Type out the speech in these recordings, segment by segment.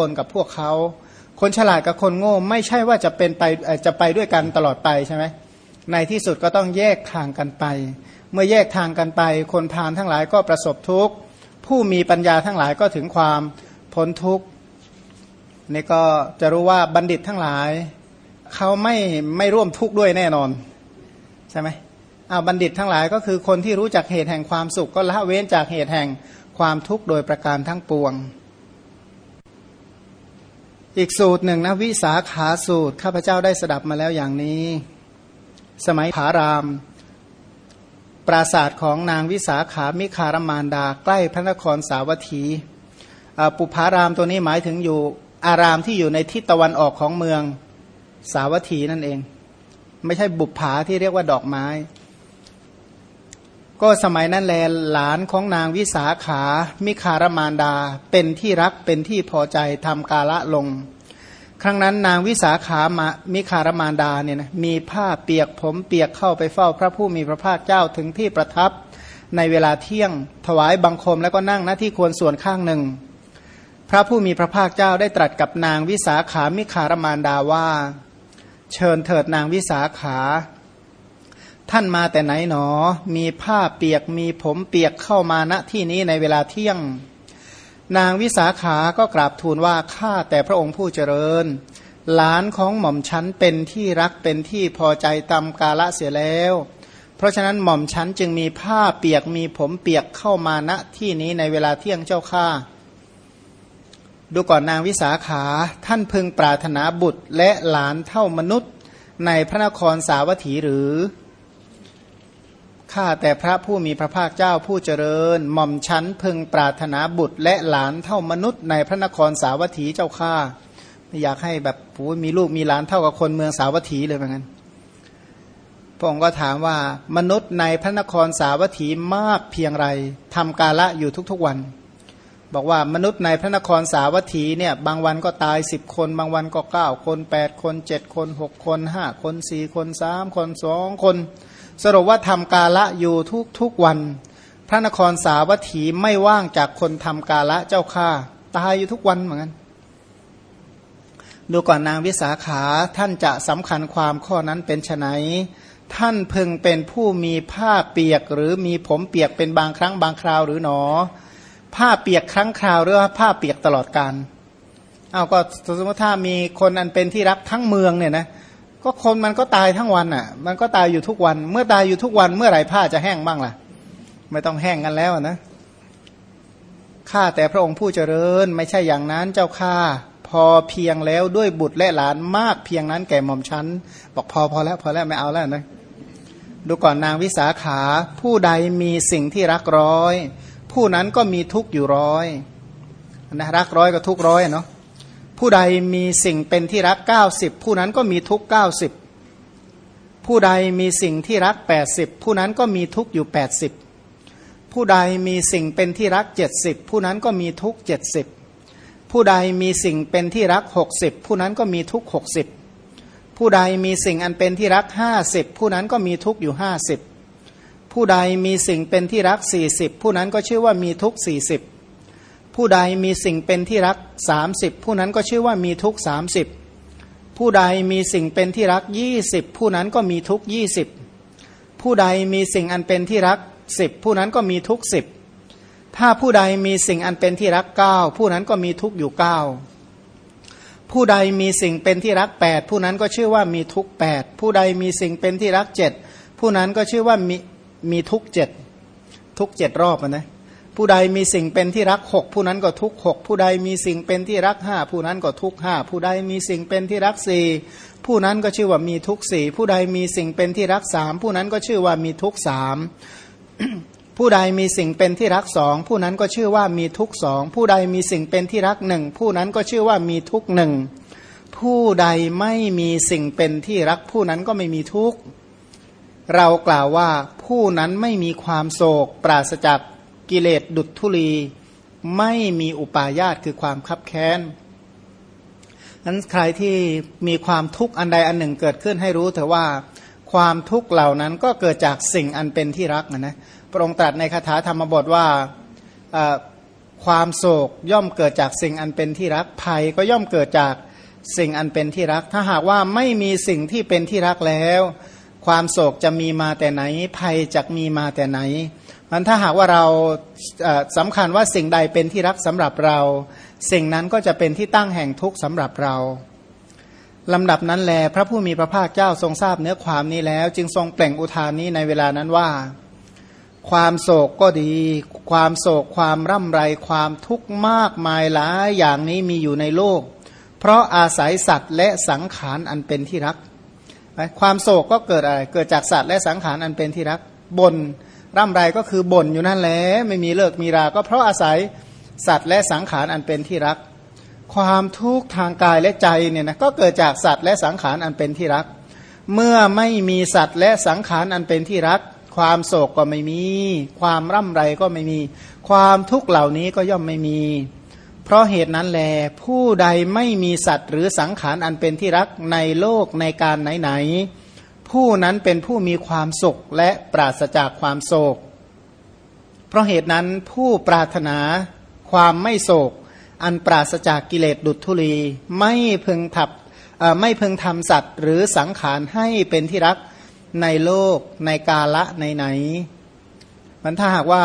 ปนกับพวกเขาคนฉลาดกับคนโง่ไม่ใช่ว่าจะเป็นไปจะไปด้วยกันตลอดไปใช่ไหมในที่สุดก็ต้องแยกทางกันไป เมื่อแยกทางกันไป คนพาลทั้งหลายก็ประสบทุกข์ ผู้มีปัญญาทั้งหลายก็ถึงความพ้นทุกข์นี่ก็จะรู้ว่าบัณฑิตทั้งหลาย เขาไม่ไม่ร่วมทุกข์ด้วยแน่นอน ใช่ไหมอาบัณฑิตทั้งหลายก็คือคนที่รู้จักเหตุแห่งความสุข ก็ละเว้นจากเหตุแห่งความทุกข์โดยประการทั้งปวง อีกสูตรหนึ่งนะวิสาขาสูตร ข้าพเจ้าได้สดับมาแล้วอย่างนี้ สมัยผาราม ปราศาสตร์ของนางวิสาขามิคารมานดา ใกล้พระนครสาวัตถีปุพารามตัวนี้หมายถึงอยู่อารามที่อยู่ในทิศตะวันออกของเมืองสาวัตถีนั่นเอง ไม่ใช่บุปผาที่เรียกว่าดอกไม้ ก็สมัยนั้นแลหลานของนางวิสาขา มิคารมานดา เป็นที่รักเป็นที่พอใจทำกาละลง ครั้งนั้นนางวิสาขามามิคารมานดาเนี่ยนะมีผ้าเปียกผมเปียกเข้าไปเฝ้าพระผู้มีพระภาคเจ้าถึงที่ประทับในเวลาเที่ยงถวายบังคมแล้วก็นั่งหน้าที่ควรส่วนข้างหนึ่ง พระผู้มีพระภาคเจ้าได้ตรัสกับนางวิสาขามิคารมานดาว่า เชิญเถิดนางวิสาขา ท่านมาแต่ไหนหนอ มีผ้าเปียกมีผมเปียกเข้ามาณที่นี้ในเวลาเที่ยง นางวิสาขาก็กราบทูลว่าข้าแต่พระองค์ผู้เจริญ หลานของหม่อมชั้นเป็นที่รักเป็นที่พอใจตามกาละเสียแล้ว เพราะฉะนั้นหม่อมชั้นจึงมีผ้าเปียกมีผมเปียกเข้ามาณที่นี้ในเวลาเที่ยงเจ้าข้าดูก่อนนางวิสาขาท่านพึงปรารถนาบุตรและหลานเท่ามนุษย์ ในพระนครสาวัตถีหรือ ข้าแต่พระผู้มีพระภาคเจ้าผู้เจริญ หม่อมชั้นพึงปรารถนาบุตรและหลานเท่ามนุษย์ในพระนครสาวัตถีเจ้าข้าไม่อยากให้แบบผู้มีลูกมีหลานเท่ากับคนเมืองสาวัตถีเลยเหมือนกันพระองค์ก็ถามว่ามนุษย์ในพระนครสาวัตถีมากเพียงไรทำกาละอยู่ทุกๆวัน บอกว่ามนุษย์ในพระนครสาวัตถีเนี่ยบางวันก็ตายสิบคน บางวันก็เก้าคนแปดคนเจ็ดคนหกคนห้าคนสี่คนสามคนสองคน สรุปว่าทำกาละอยู่ทุกทุกวัน พระนครสาวัตถีไม่ว่างจากคนทำกาละเจ้าข้าตายอยู่ทุกวันเหมือนกันดูก่อนนางวิสาขาท่านจะสำคัญความข้อนั้นเป็นไนท่านพึงเป็นผู้มีผ้าเปียกหรือมีผมเปียกเป็นบางครั้งบางคราวหรือหนอ ผ้าเปียกครั้งคราวหรือว่าผ้าเปียกตลอดกาลเอาก็สมมติถ้ามีคนอันเป็นที่รักทั้งเมืองเนี่ยนะ ก็คนมันก็ตายทั้งวันอะ มันก็ตายอยู่ทุกวัน เมื่อตายอยู่ทุกวันเมื่อไหร่ผ้าจะแห้งบ้างล่ะ ไม่ต้องแห้งกันแล้วนะข้าแต่พระองค์ผู้เจริญ ไม่ใช่อย่างนั้นเจ้าข้าพอเพียงแล้วด้วยบุตรและหลานมากเพียงนั้นแก่หม่อมชั้น บอกพอพอแล้วพอแล้วไม่เอาแล้วนะดูก่อนนางวิสาขา ผู้ใดมีสิ่งที่รักร้อย ผู้นั้นก็มีทุกข์อยู่ร้อยนะรักร้อยก็ทุกร้อยเนาะ ผู้ใดมีสิ่งเป็นที่รักเก้าสิบผู้นั้นก็มีทุกเก้าสิบผู้ใดมีสิ่งที่รักแปดสิบผู้นั้นก็มีทุกอยู่แปดสิบผู้ใดมีสิ่งเป็นที่รักเจ็ดสิบผู้นั้นก็มีทุกเจ็ดสิบผู้ใดมีสิ่งเป็นที่รักหกสิบผู้นั้นก็มีทุกหกสิบผู้ใดมีสิ่งอันเป็นที่รักห้าสิบผู้นั้นก็มีทุกอยู่ห้าสิบผู้ใดมีสิ่งเป็นที่รักสี่สิบผู้นั้นก็ชื่อว่ามีทุกสี่สิบ ผู้ใดมีสิ่งเป็นที่รักสามสิบผู้นั้นก็ชื่อว่ามีทุกสามสิบผู้ใดมีสิ่งเป็นที่รักยี่สิบผู้นั้นก็มีทุกยี่สิบผู้ใดมีสิ่งอันเป็นที่รักสิบผู้นั้นก็มีทุกสิบถ้าผู้ใดมีสิ่งอันเป็นที่รักเก้าผู้นั้นก็มีทุกอยู่เก้าผู้ใดมีสิ่งเป็นที่รักแปดผู้นั้นก็ชื่อว่ามีทุกแปดผู้ใดมีสิ่งเป็นที่รักเจ็ดผู้นั้นก็ชื่อว่ามีมีทุกเจ็ดทุกเจ็ดรอบนะ ผู้ใดมีสิ่งเป็นที่รักหกผู้นั้นก็ทุกหกผู้ใดมีสิ่งเป็นที่รักห้าผู้นั้นก็ทุกห้าผู้ใดมีสิ่งเป็นที่รักสี่ผู้นั้นก็ชื่อว่ามีทุกสี่ผู้ใดมีสิ่งเป็นที่รักสามผู้นั้นก็ชื่อว่ามีทุกสามผู้ใดมีสิ่งเป็นที่รักสองผู้นั้นก็ชื่อว่ามีทุกสองผู้ใดมีสิ่งเป็นที่รักหนึ่งผู้นั้นก็ชื่อว่ามีทุกหนึ่งผู้ใดไม่มีสิ่งเป็นที่รัก ผู้นั้นก็ไม่มีทุกเรากล่าวว่าผู้นั้นไม่มีความโศกปราศจาก กิเลสดุดทุลี ไม่มีอุปาญาตคือความคับแค้นนั้นใครที่มีความทุกข์อันใดอันหนึ่งเกิดขึ้นให้รู้เถอะว่าความทุกข์เหล่านั้นก็เกิดจากสิ่งอันเป็นที่รักนะนะพระองค์ตรัสในคาถาธรรมบทว่าความโศกย่อมเกิดจากสิ่งอันเป็นที่รักภัยก็ย่อมเกิดจากสิ่งอันเป็นที่รัก ถ้าหากว่าไม่มีสิ่งที่เป็นที่รักแล้ว ความโศกจะมีมาแต่ไหน ภัยจะมีมาแต่ไหน มันถ้าหากว่าเราสำคัญว่าสิ่งใดเป็นที่รักสำหรับเรา สิ่งนั้นก็จะเป็นที่ตั้งแห่งทุกข์สำหรับเราลำดับนั้นแล พระผู้มีพระภาคเจ้าทรงทราบเนื้อความนี้แล้ว จึงทรงเปล่งอุทานนี้ในเวลานั้นว่า ความโศกก็ดี ความโศกความร่ำไรความทุกข์มากมายหลายอย่างนี้มีอยู่ในโลก เพราะอาศัยสัตว์และสังขารอันเป็นที่รัก ความโศกก็เกิดอะไรเกิดจากสัตว์และสังขารอันเป็นที่รักบน ร่ำไรก็คือบ่นอยู่นั่นแหละไม่มีเลิกมีรา ก็เพราะอาศัยสัตว์และสังขารอันเป็นที่รัก ความทุกข์ทางกายและใจเนี่ยนะก็เกิดจากสัตว์และสังขารอันเป็นที่รัก เมื่อไม่มีสัตว์และสังขารอันเป็นที่รัก ความโศกก็ไม่มี ความร่ำไรก็ไม่มี ความทุกข์เหล่านี้ก็ย่อมไม่มี เพราะเหตุนั้นแล ผู้ใดไม่มีสัตว์หรือสังขารอันเป็นที่รักในโลกในการไหนๆ ผู้นั้นเป็นผู้มีความสุขและปราศจากความโศก เพราะเหตุนั้นผู้ปรารถนาความไม่โศก อันปราศจากกิเลสดุจทุลี ไม่พึงทับไม่พึงทำสัตว์ หรือสังขารให้เป็นที่รักในโลกในกาละในไหนมันถ้าหากว่า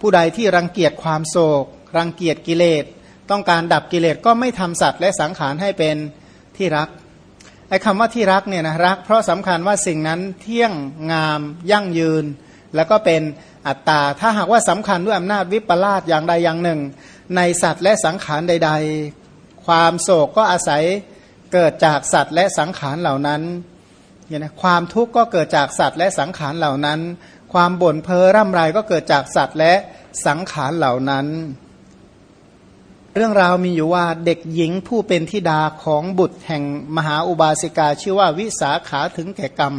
ผู้ใดที่รังเกียจความโศก รังเกียจกิเลส ต้องการดับกิเลสก็ไม่ทำสัตว์และสังขารให้เป็นที่รัก ไอ้คำว่าที่รักเนี่ยนะรัก เพราะสำคัญว่าสิ่งนั้นเที่ยงงามยั่งยืน แล้วก็เป็นอัตตา ถ้าหากว่าสำคัญด้วยอำนาจวิปลาสอย่างใดอย่างหนึ่ง ในสัตว์และสังขารใด ๆ ความโศกก็อาศัยเกิดจากสัตว์และสังขารเหล่านั้นเนี่ยนะความทุกข์ก็เกิดจากสัตว์และสังขารเหล่านั้น ความบ่นเพ้อร่ำไรก็เกิดจากสัตว์และสังขารเหล่านั้น เรื่องราวมีอยู่ว่าเด็กหญิงผู้เป็นธิดาของบุตรแห่งมหาอุบาสิกา ชื่อว่าวิสาขาถึงแก่กรรม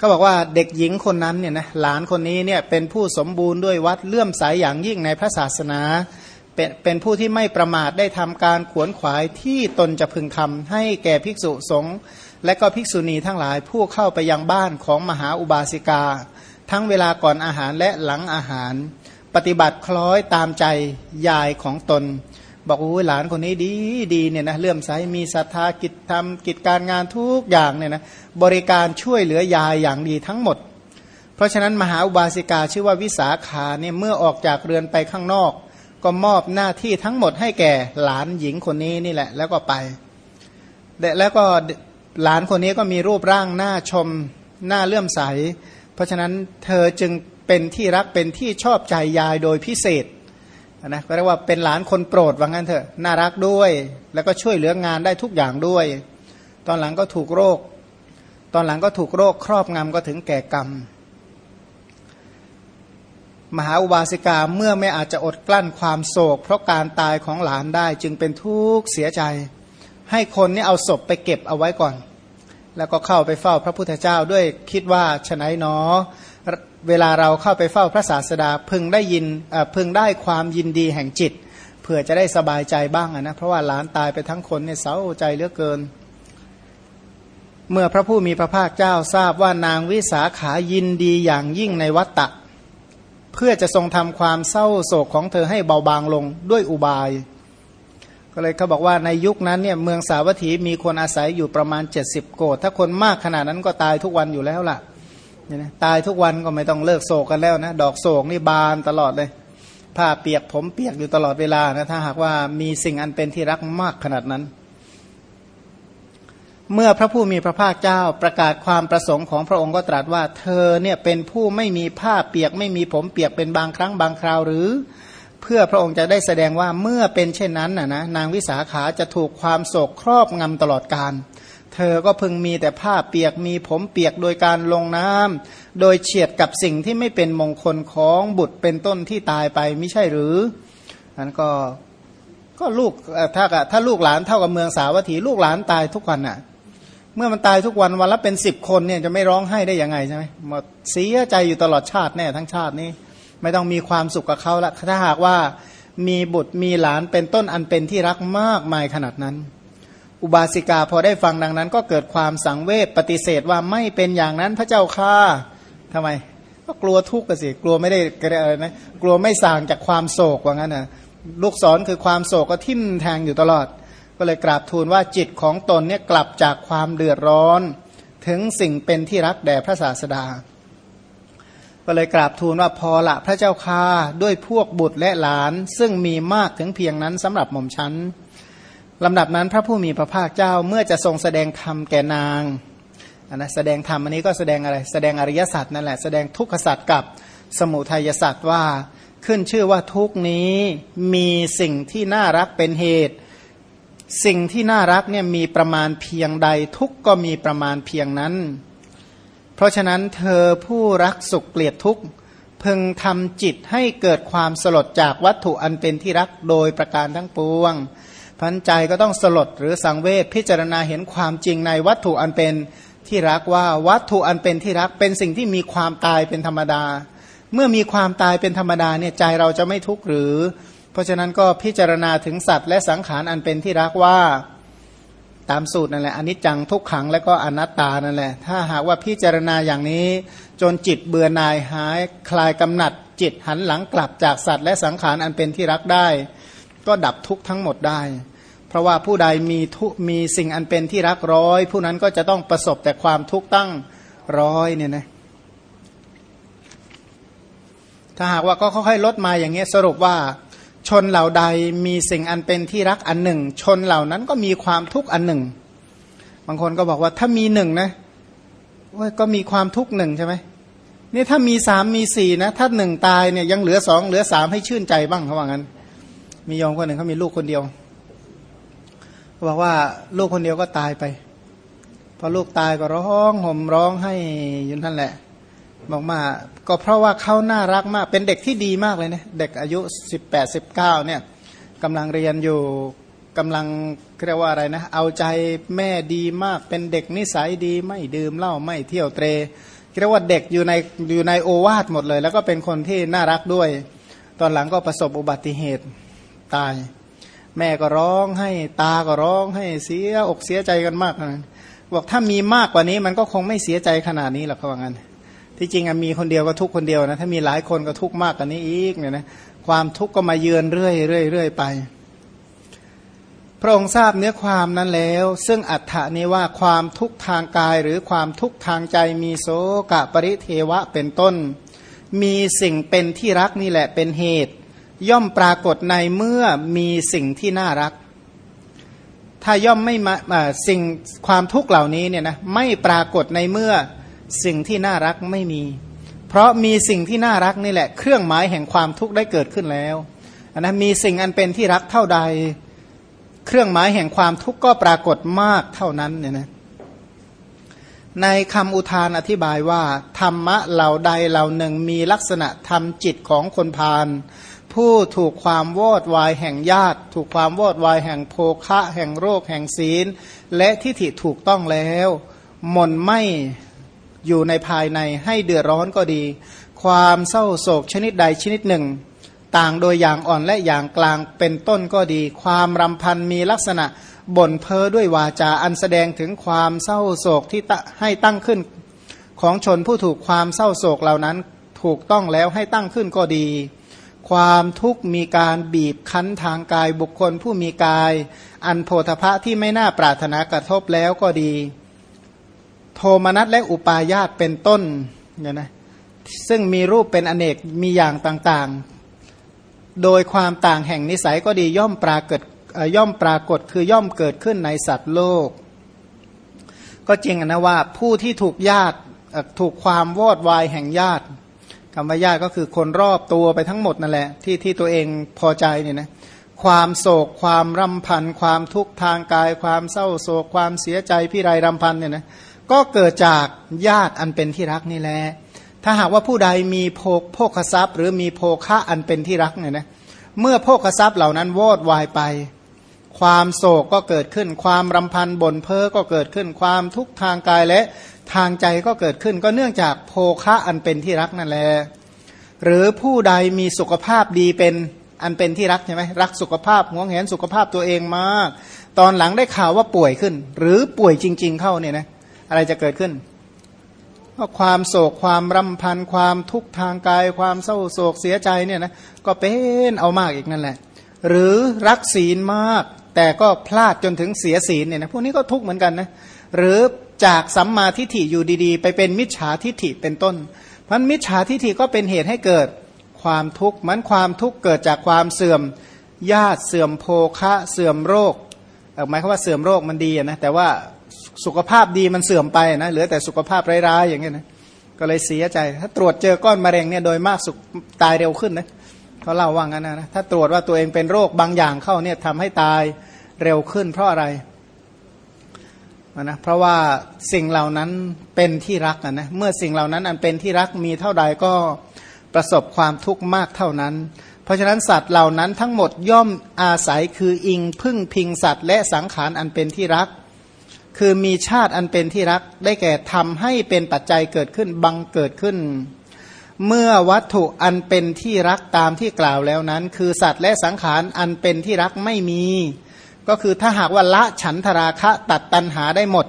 ก็บอกว่าเด็กหญิงคนนั้นเนี่ยนะหลานคนนี้เนี่ยเป็นผู้สมบูรณ์ด้วยวัดเลื่อมใสยอย่างยิ่งในพระศาสนา เป็นเป็นผู้ที่ไม่ประมาทได้ทำการขวนขวายที่ตนจะพึงทำให้แก่ภิกษุสงฆ์และก็ภิกษุณีทั้งหลายผู้เข้าไปยังบ้านของมหาอุบาสิกา ทั้งเวลาก่อนอาหารและหลังอาหาร ปฏิบัติคล้อยตามใจยายของตน บอกโอ้หลานคนนี้ดีดีเนี่ยนะเลื่อมใสมีศรัทธากิจทำกิจการงานทุกอย่างเนี่ยนะบริการช่วยเหลือยายอย่างดีทั้งหมด เพราะฉะนั้นมหาอุบาสิกาชื่อว่าวิสาขาเนี่ยเมื่อออกจากเรือนไปข้างนอก ก็มอบหน้าที่ทั้งหมดให้แก่หลานหญิงคนนี้นี่แหละ แล้วก็ไปแล้วก็หลานคนนี้ก็มีรูปร่างหน้าชมหน้าเลื่อมใส เพราะฉะนั้นเธอจึง เป็นที่รักเป็นที่ชอบใจยายโดยพิเศษนะก็เรียกว่าเป็นหลานคนโปรดว่างั้นเถอะน่ารักด้วย แล้วก็ช่วยเหลืองานได้ทุกอย่างด้วย ตอนหลังก็ถูกโรค ตอนหลังก็ถูกโรคครอบงำก็ถึงแก่กรรม มหาอุบาสิกาเมื่อไม่อาจจะอดกลั้นความโศก เพราะการตายของหลานได้จึงเป็นทุกข์เสียใจ ให้คนนี่เอาศพไปเก็บเอาไว้ก่อน แล้วก็เข้าไปเฝ้าพระพุทธเจ้าด้วยคิดว่าฉนัยเนอ เวลาเราเข้าไปเฝ้าพระศาสดาพึงได้ยินพึงได้ความยินดีแห่งจิต เพื่อจะได้สบายใจบ้างนะเพราะว่าหลานตายไปทั้งคนเนี่ยเศร้าใจเหลือเกิน เมื่อพระผู้มีพระภาคเจ้าทราบว่านางวิสาขายินดีอย่างยิ่งในวัตตะ เพื่อจะทรงทำความเศร้าโศกของเธอให้เบาบางลงด้วยอุบาย ก็เลยเขาบอกว่าในยุคนั้นเนี่ยเมืองสาวัตถีมีคนอาศัยอยู่ประมาณ 70 โกดถ้าคนมากขนาดนั้นก็ตายทุกวันอยู่แล้วล่ะ นี่นะตายทุกวันก็ไม่ต้องเลิกโศกกันแล้วนะ ดอกโศกนี่บานตลอดเลยผ้าเปียกผมเปียกอยู่ตลอดเวลานะถ้าหากว่ามีสิ่งอันเป็นที่รักมากขนาดนั้น เมื่อพระผู้มีพระภาคเจ้าประกาศความประสงค์ของพระองค์ก็ตรัสว่า เธอเนี่ยเป็นผู้ไม่มีผ้าเปียก ไม่มีผมเปียกเป็นบางครั้งบางคราวหรือ เพื่อพระองค์จะได้แสดงว่าเมื่อเป็นเช่นนั้นนะนะนางวิสาขาจะถูกความโศกครอบงำตลอดกาล เธอก็พึงมีแต่ผ้าเปียกมีผมเปียกโดยการลงน้ำโดยเฉียดกับสิ่งที่ไม่เป็นมงคลของบุตรเป็นต้นที่ตายไปไม่ใช่หรือนั้นก็ก็ลูกถ้าถ้าลูกหลานเท่ากับเมืองสาวัตถีลูกหลานตายทุกวันน่ะ เมื่อมันตายทุกวันวันละเป็นสิบคนเนี่ยจะไม่ร้องไห้ได้ยังไงใช่ไหมหมดเสียใจอยู่ตลอดชาติแน่ทั้งชาตินี้ ไม่ต้องมีความสุขกับเขาละถ้าหากว่ามีบุตรมีหลานเป็นต้นอันเป็นที่รักมากมายขนาดนั้น อุบาสิกาพอได้ฟังดังนั้น ก็เกิดความสังเวชปฏิเสธว่าไม่เป็นอย่างนั้นพระเจ้าค่าทำไม ก็กลัวทุกข์กันสิกลัวไม่ได้อะไรนะกลัวไม่สางจากความโศกว่างั้นนะลูกศรคือความโศกก็ทิ่มแทงอยู่ตลอด ก็เลยกราบทูลว่าจิตของตนเนี่ยกลับจากความเดือดร้อน ถึงสิ่งเป็นที่รักแด่พระศาสดา ก็เลยกราบทูลว่าพอละพระเจ้าค่าด้วยพวกบุตรและหลาน ซึ่งมีมากถึงเพียงนั้นสำหรับหม่อมชั้น ลำดับนั้นพระผู้มีพระภาคเจ้าเมื่อจะทรงแสดงธรรมแก่นางนนะแสดงธรรมอันนี้ก็แสดงอะไร แสดงอริยสัจนั่นแหละ แสดงทุกขสัจกับสมุทัยสัจว่าขึ้นชื่อว่าทุกนี้มีสิ่งที่น่ารักเป็นเหตุ สิ่งที่น่ารักเนี่ยมีประมาณเพียงใด ทุกก็มีประมาณเพียงนั้น เพราะฉะนั้นเธอผู้รักสุขเกลียดทุกพึงทำจิตให้เกิดความสลดจากวัตถุอันเป็นที่รักโดยประการทั้งปวง พันใจก็ต้องสลดหรือสังเวชพิจารณาเห็นความจริงในวัตถุอันเป็นที่รักว่าวัตถุอันเป็นที่รักเป็นสิ่งที่มีความตายเป็นธรรมดา เมื่อมีความตายเป็นธรรมดาเนี่ยใจเราจะไม่ทุกข์หรือ เพราะฉะนั้นก็พิจารณาถึงสัตว์และสังขารอันเป็นที่รักว่าตามสูตรนั่นแหละอนิจจังทุกขังและก็อนัตตานั่นแหละ ถ้าหากว่าพิจารณาอย่างนี้ จนจิตเบื่อหน่ายหายคลายกำหนัด จิตหันหลังกลับจากสัตว์และสังขารอันเป็นที่รักได้ ก็ดับทุกข์ทั้งหมดได้ เพราะว่าผู้ใดมีทุมีสิ่งอันเป็นที่รักร้อย ผู้นั้นก็จะต้องประสบแต่ความทุกข์ตั้งร้อยเนี่ยนะถ้าหากว่าก็ค่อยๆลดมาอย่างเงี้ยสรุปว่าชนเหล่าใดมีสิ่งอันเป็นที่รักอันหนึ่ง ชนเหล่านั้นก็มีความทุกข์อันหนึ่ง บางคนก็บอกว่าถ้ามีหนึ่งนะว่าก็มีความทุกข์หนึ่งใช่ไหมนี่ถ้ามีสามมีสี่นะ ถ้าหนึ่งตายเนี่ยยังเหลือสองเหลือสามให้ชื่นใจบ้างเขาว่างั้น มียองคนหนึ่งเขามีลูกคนเดียว บอกว่าลูกคนเดียวก็ตายไป พอลูกตายก็ร้องห่มร้องให้ยุนท่านแหละ บอกมาก็เพราะว่าเขาน่ารักมาก เป็นเด็กที่ดีมากเลยนะเด็กอายุสิบแปดสิบเก้าเนี่ยกำลังเรียนอยู่กำลังเรียกว่าอะไรนะ เอาใจแม่ดีมาก เป็นเด็กนิสัยดีไม่ดื่มเหล้าไม่เที่ยวเตรเรียกว่าเด็กอยู่ในอยู่ในโอวาทหมดเลย แล้วก็เป็นคนที่น่ารักด้วย ตอนหลังก็ประสบอุบัติเหตุตาย แม่ก็ร้องให้ตาก็ร้องให้เสียอกเสียใจกันมากนะบอกถ้ามีมากกว่านี้มันก็คงไม่เสียใจขนาดนี้หรอกเขาว่างั้น ที่จริงมีคนเดียวก็ทุกคนเดียวนะถ้ามีหลายคนก็ทุกมากกว่านี้อีกเนี่ยนะความทุกข์ก็มาเยือนเรื่อยเรื่อยเรื่อยไป พระองค์ทราบเนื้อความนั้นแล้ว ซึ่งอัฏฐานี้ว่าความทุกข์ทางกายหรือความทุกข์ทางใจมีโสกะปริเทวะเป็นต้น มีสิ่งเป็นที่รักนี่แหละเป็นเหตุ ย่อมปรากฏในเมื่อมีสิ่งที่น่ารัก ถ้าย่อมไม่มาสิ่งความทุกข์เหล่านี้เนี่ยนะไม่ปรากฏในเมื่อสิ่งที่น่ารักไม่มี เพราะมีสิ่งที่น่ารักนี่แหละ เครื่องหมายแห่งความทุกข์ได้เกิดขึ้นแล้วนะมีสิ่งอันเป็นที่รักเท่าใด เครื่องหมายแห่งความทุกข์ก็ปรากฏมากเท่านั้นเนี่ยนะในคำอุทานอธิบายว่า ธรรมะเหล่าใดเหล่าหนึ่งมีลักษณะทำจิตของคนพาล ผู้ถูกความวอดวายแห่งญาติ ถูกความวอดวายแห่งโภคะ แห่งโรค แห่งศีล และทิฏฐิถูกต้องแล้วมนไม่อยู่ในภายในให้เดือดร้อนก็ดี ความเศร้าโศกชนิดใดชนิดหนึ่ง ต่างโดยอย่างอ่อนและอย่างกลางเป็นต้นก็ดี ความรำพันมีลักษณะบ่นเพ้อด้วยวาจาอันแสดงถึงความเศร้าโศกที่ให้ตั้งขึ้น ของชนผู้ถูกความเศร้าโศกเหล่านั้นถูกต้องแล้วให้ตั้งขึ้นก็ดี ความทุกข์มีการบีบคั้นทางกายบุคคลผู้มีกาย อันโพธพะที่ไม่น่าปรารถนากระทบแล้วก็ดี โทมนัสและอุปาญาตเป็นต้นเนี่ยนะซึ่งมีรูปเป็นอเนกมีอย่างต่างๆ โดยความต่างแห่งนิสัยก็ดีย่อมปรากฏย่อมปรากฏคือย่อมเกิดขึ้นในสัตว์โลก ก็จริงนะว่าผู้ที่ถูกญาติถูกความวอดวายแห่งญาติ คำว่าญาติก็คือคนรอบตัวไปทั้งหมดนั่นแหละ ที่ที่ตัวเองพอใจเนี่ยนะความโศกความรำพัน ความทุกข์ทางกาย ความเศร้าโศก ความเสียใจพี่ไรรำพันเนี่ยนะก็เกิดจากญาติอันเป็นที่รักนี่แหละถ้าหากว่าผู้ใดมีโภคโภคทรัพย์ หรือมีโภคะอันเป็นที่รักเนี่ยนะเมื่อโภคทรัพย์เหล่านั้นวอดวายไป ความโศกก็เกิดขึ้น ความรำพันบ่นเพ้อก็เกิดขึ้น ความทุกข์ทางกายและ ทางใจก็เกิดขึ้นก็เนื่องจากโภคะอันเป็นที่รักนั่นแหละหรือผู้ใดมีสุขภาพดีเป็นอันเป็นที่รักใช่ไหมรักสุขภาพหวงแหนสุขภาพตัวเองมาก ตอนหลังได้ข่าวว่าป่วยขึ้น หรือป่วยจริง ๆ เข้าเนี่ยนะอะไรจะเกิดขึ้นก็ความโศกความรำพันความทุกข์ทางกาย ความเศร้าโศกเสียใจเนี่ยนะก็เป็นเอามากอีกนั่นแหละ หรือรักศีลมาก แต่ก็พลาดจนถึงเสียศีลเนี่ยนะพวกนี้ก็ทุกข์เหมือนกันนะหรือ จากสัมมาทิฏฐิอยู่ดีๆ ไปเป็นมิจฉาทิฏฐิเป็นต้นพันมิจฉาทิฏฐิก็เป็นเหตุให้เกิดความทุกข์มันความทุกข์เกิดจากความเสื่อมญาติเสื่อมโภคะเสื่อมโรคหมายความว่าเสื่อมโรคมันดีนะแต่ว่าสุขภาพดีมันเสื่อมไปนะเหลือแต่สุขภาพร้ายๆอย่างเงี้ยนะก็เลยเสียใจ ถ้าตรวจเจอก้อนมะเร็งเนี่ยโดยมากสุขตายเร็วขึ้นนะเขาเล่าว่างั้นนะถ้าตรวจว่าตัวเองเป็นโรคบางอย่างเข้าเนี่ยทำให้ตายเร็วขึ้นเพราะอะไร นะเพราะว่าสิ่งเหล่านั้นเป็นที่รักนะเมื่อสิ่งเหล่านั้นอันเป็นที่รักมีเท่าใดก็ประสบความทุกข์มากเท่านั้น เพราะฉะนั้นสัตว์เหล่านั้นทั้งหมดย่อมอาศัยคืออิงพึ่งพิงสัตว์และสังขารอันเป็นที่รัก คือมีชาติอันเป็นที่รักได้แก่ทำให้เป็นปัจจัยเกิดขึ้นบังเกิดขึ้น เมื่อวัตถุอันเป็นที่รักตามที่กล่าวแล้วนั้น คือสัตว์และสังขารอันเป็นที่รักไม่มี ก็คือถ้าหากว่าละฉันทราคะตัดตันหาได้หมด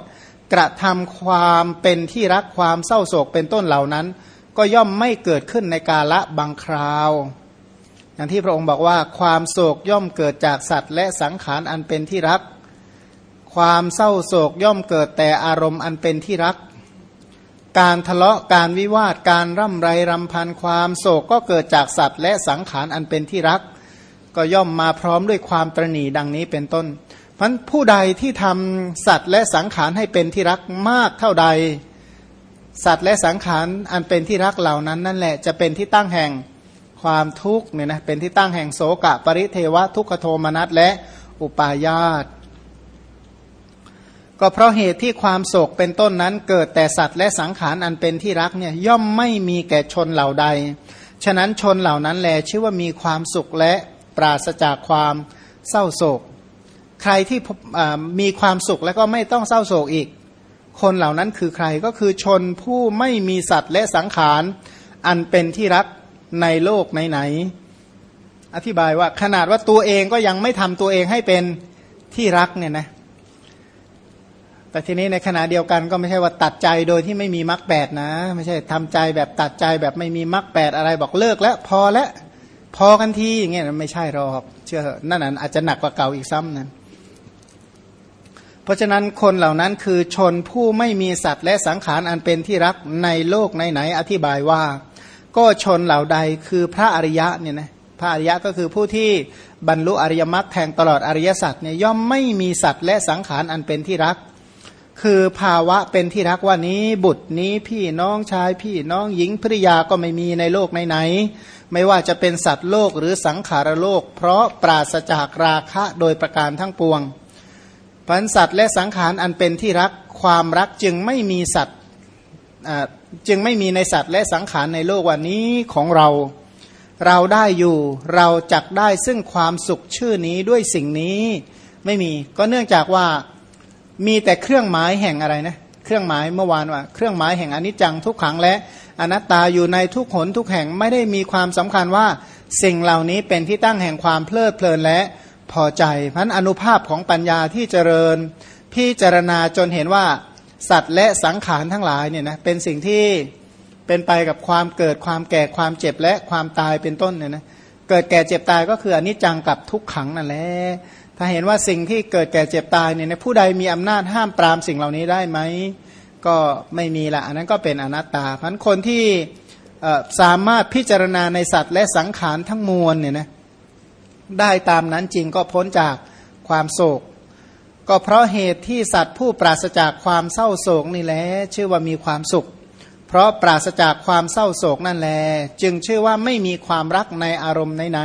กระทำความเป็นที่รักความเศร้าโศกเป็นต้นเหล่านั้น ก็ย่อมไม่เกิดขึ้นในกาละบางคราว อย่างที่พระองค์บอกว่าความโศกย่อมเกิดจากสัตว์ และสังขารอันเป็นที่รัก ความเศร้าโศกย่อมเกิดแต่อารมณ์อันเป็นที่รัก การทะเลาะการวิวาทการร่ำไรรำพันความโศกก็เกิดจากสัตว์ และสังขารอันเป็นที่รัก ก็ย่อมมาพร้อมด้วยความตรณีดังนี้เป็นต้นพันผู้ใดที่ทำสัตว์และสังขารให้เป็นที่รักมากเท่าใด สัตว์และสังขารอันเป็นที่รักเหล่านั้นนั่นแหละจะเป็นที่ตั้งแห่งความทุกข์เนี่ยนะเป็นที่ตั้งแห่งโสกะ ปริเทวะทุกขโทมนัสและอุปาญาตก็เพราะเหตุที่ความโศกเป็นต้นนั้นเกิดแต่สัตว์และสังขารอันเป็นที่รักเนี่ยย่อมไม่มีแก่ชนเหล่าใด ฉะนั้นชนเหล่านั้นแลชื่อว่ามีความสุขและ ปราศจากความเศร้าโศก ใครที่มีความสุขแล้วก็ไม่ต้องเศร้าโศกอีก คนเหล่านั้นคือใครก็คือชนผู้ไม่มีสัตว์และสังขาร อันเป็นที่รักในโลกไหนๆอธิบายว่าขนาดว่าตัวเองก็ยังไม่ทำตัวเองให้เป็นที่รักเนี่ยนะแต่ทีนี้ในขณะเดียวกันก็ไม่ใช่ว่าตัดใจโดยที่ไม่มีมรรคแปดนะ ไม่ใช่ทำใจแบบตัดใจแบบไม่มีมรรคแปดอะไรบอกเลิกแล้วพอแล้ว พอกันทีอย่างเงี้ยไม่ใช่หรอกเชื่อนั่นอาจจะหนักกว่าเก่าอีกซ้ำนะเพราะฉะนั้นคนเหล่านั้นคือชนผู้ไม่มีสัตว์และสังขารอันเป็นที่รักในโลกไหนๆอธิบายว่า ก็ชนเหล่าใดคือพระอริยะเนี่ยนะพระอริยะก็คือผู้ที่บรรลุอริยมรรคแทงตลอดอริยสัจเนี่ยย่อมไม่มีสัตว์และสังขารอันเป็นที่รัก คือภาวะเป็นที่รักว่านี้บุตรนี้พี่น้องชายพี่น้องหญิงภริยาก็ไม่มีในโลกไหนๆ ไม่ว่าจะเป็นสัตว์โลกหรือสังขารโลก เพราะปราศจากราคะโดยประการทั้งปวงพันสัตว์และสังขารอันเป็นที่รักความรักจึงไม่มีสัตว์จึงไม่มีในสัตว์และสังขารในโลกวันนี้ของเรา เราได้อยู่เราจักได้ซึ่งความสุขชื่อนี้ด้วยสิ่งนี้ไม่มีก็เนื่องจากว่ามีแต่เครื่องหมายแห่งอะไรนะเครื่องหมายเมื่อวานว่า เครื่องหมายแห่งอนิจจังทุกขังและ อนัตตาอยู่ในทุกหนทุกแห่งไม่ได้มีความสำคัญว่าสิ่งเหล่านี้เป็นที่ตั้งแห่งความเพลิดเพลินและพอใจพันอนุภาพของปัญญาที่เจริญ พิจารณาจนเห็นว่าสัตว์และสังขารทั้งหลายเนี่ยนะเป็นสิ่งที่เป็นไปกับความเกิดความแก่ความเจ็บและความตายเป็นต้นเนี่ยนะเกิดแก่เจ็บตายก็คืออนิจจังกับทุกขังนั่นแหละถ้าเห็นว่าสิ่งที่เกิดแก่เจ็บตายเนี่ยผู้ใดมีอำนาจห้ามปรามสิ่งเหล่านี้ได้ไหม ก็ไม่มีละอันนั้นก็เป็นอนัตตาพันคนที่สามารถพิจารณาในสัตว์และสังขารทั้งมวลเนี่ยนะได้ตามนั้นจริงก็พ้นจากความโศก ก็เพราะเหตุที่สัตว์ผู้ปราศจากความเศร้าโศกนี่แหละชื่อว่ามีความสุข เพราะปราศจากความเศร้าโศกนั่นแหละจึงชื่อว่าไม่มีความรักในอารมณ์ไหน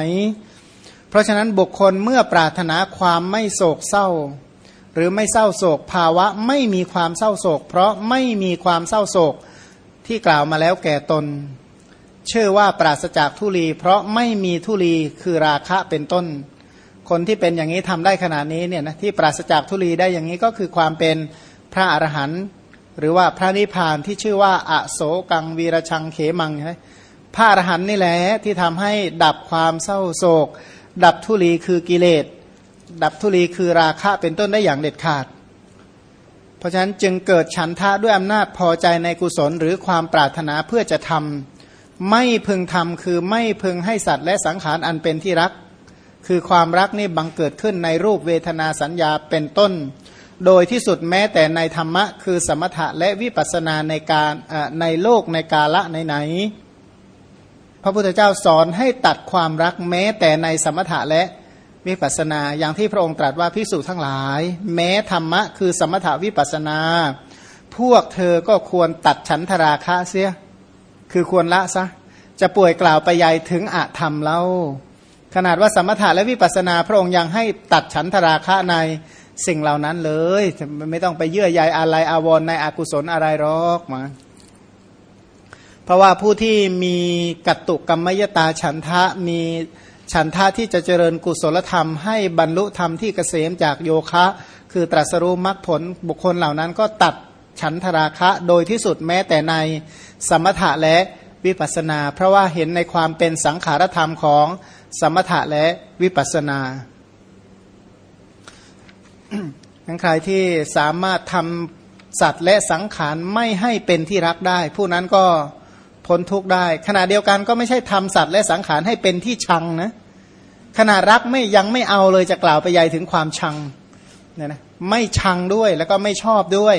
ๆเพราะฉะนั้นบุคคลเมื่อปรารถนาความไม่โศกเศร้า หรือไม่เศร้าโศก ภาวะไม่มีความเศร้าโศก เพราะไม่มีความเศร้าโศกที่กล่าวมาแล้วแก่ตน ชื่อว่าปราศจากทุลี เพราะไม่มีทุลีคือราคะเป็นต้น คนที่เป็นอย่างนี้ทำได้ขนาดนี้เนี่ยนะที่ปราศจากทุลีได้อย่างนี้ก็คือความเป็นพระอรหันต์หรือว่าพระนิพพานที่ชื่อว่าอโศกังวีรชังเขมังใช่ไหมพระอรหันต์นี่แหละที่ทำให้ดับความเศร้าโศก ดับทุลีคือกิเลส ดับทุลีคือราคะเป็นต้นได้อย่างเด็ดขาด เพราะฉะนั้นจึงเกิดฉันทะด้วยอำนาจพอใจในกุศลหรือความปรารถนาเพื่อจะทำไม่พึงทำคือไม่พึงให้สัตว์และสังขารอันเป็นที่รัก คือความรักนี่บังเกิดขึ้นในรูปเวทนาสัญญาเป็นต้น โดยที่สุดแม้แต่ในธรรมะ คือสมถะและวิปัสสนาในการในโลกในกาละไหนๆพระพุทธเจ้าสอนให้ตัดความรักแม้แต่ในสมถะและ วิปัสนาอย่างที่พระองค์ตรัสว่าพิสูจทั้งหลาย แม้ธรรมะคือสมถาวิปัสนา พวกเธอก็ควรตัดฉันทราคะเสีย คือควรละซะ จะป่วยกล่าวไปใหญ่ถึงอะธรรมเล่าขนาดว่าสมถะและวิปัสนา พระองค์ยังให้ตัดฉันทราคะในสิ่งเหล่านั้นเลย ไม่ต้องไปเยื่อใยอะไรอาวรในอกุศลอะไรหรอกมาเพราะว่าผู้ที่มีกัตตุกรรมยตาฉันทะมี ฉันท่าที่จะเจริญกุศลธรรมให้บรรลุธรรมที่เกษมจากโยคะ คือตรัสรู้มรรคผลบุคคลเหล่านั้นก็ตัดฉันทราคะโดยที่สุดแม้แต่ในสมถะและวิปัสนา เพราะว่าเห็นในความเป็นสังขารธรรมของสมถะและวิปัสนาทั้งใครที่สามารถทำสัตว์และสังขารไม่ให้เป็นที่รักได้ ผู้นั้นก็ พ้นทุกข์ได้ ขณะเดียวกันก็ไม่ใช่ทำสัตว์และสังขารให้เป็นที่ชังนะขนาดรักไม่ยังไม่เอาเลยจะกล่าวไปใหญ่ถึงความชังเนี่ยนะไม่ชังด้วยแล้วก็ไม่ชอบด้วย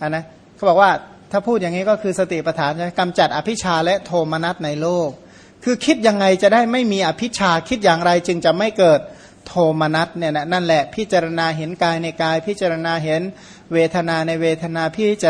นนะเขาบอกว่าถ้าพูดอย่างนี้ก็คือสติปัฏฐานกำจัดอภิชาและโทมนัสในโลก คือคิดยังไงจะได้ไม่มีอภิชาคิดอย่างไรจึงจะไม่เกิดโทมนัสเนี่ยนะนั่นแหละพิจารณาเห็นกายในกาย พิจารณาเห็นเวทนาในเวทนาพิจ